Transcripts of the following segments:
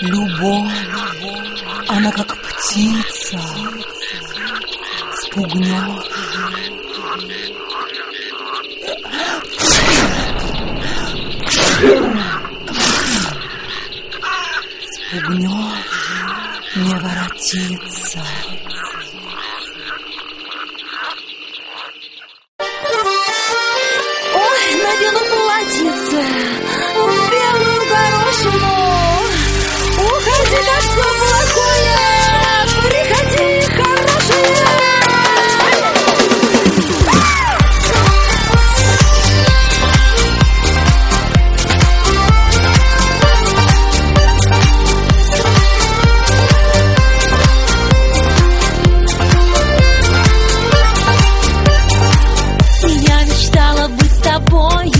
Любовь, она как птица, спугнет. Спугнет, не воротится. boy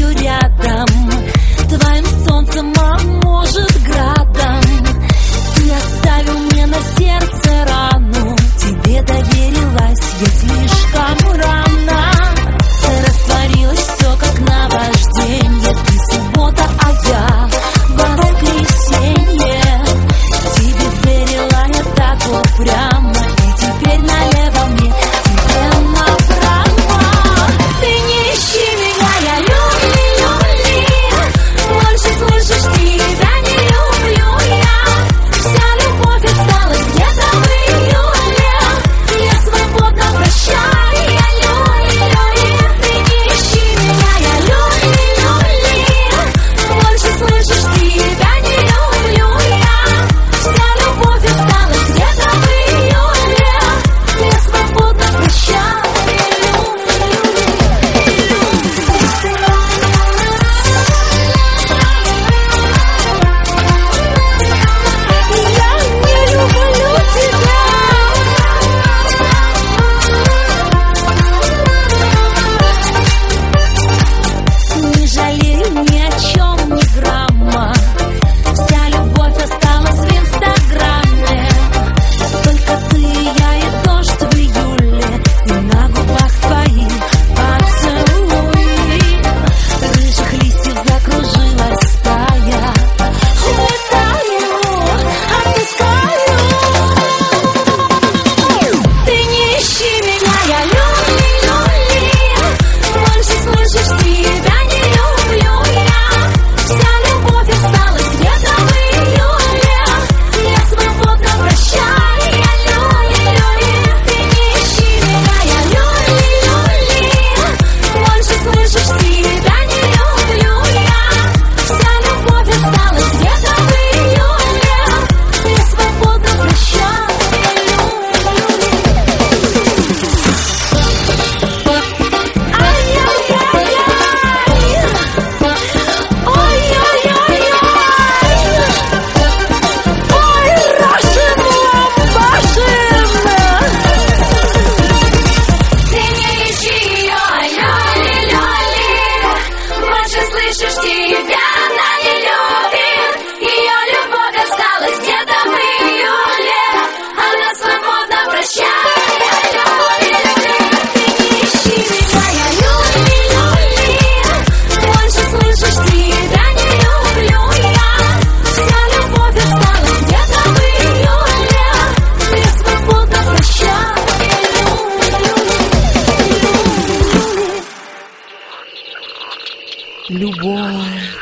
Любовь,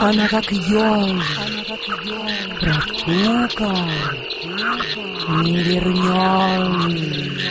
она как еж, профукал, не вернешь.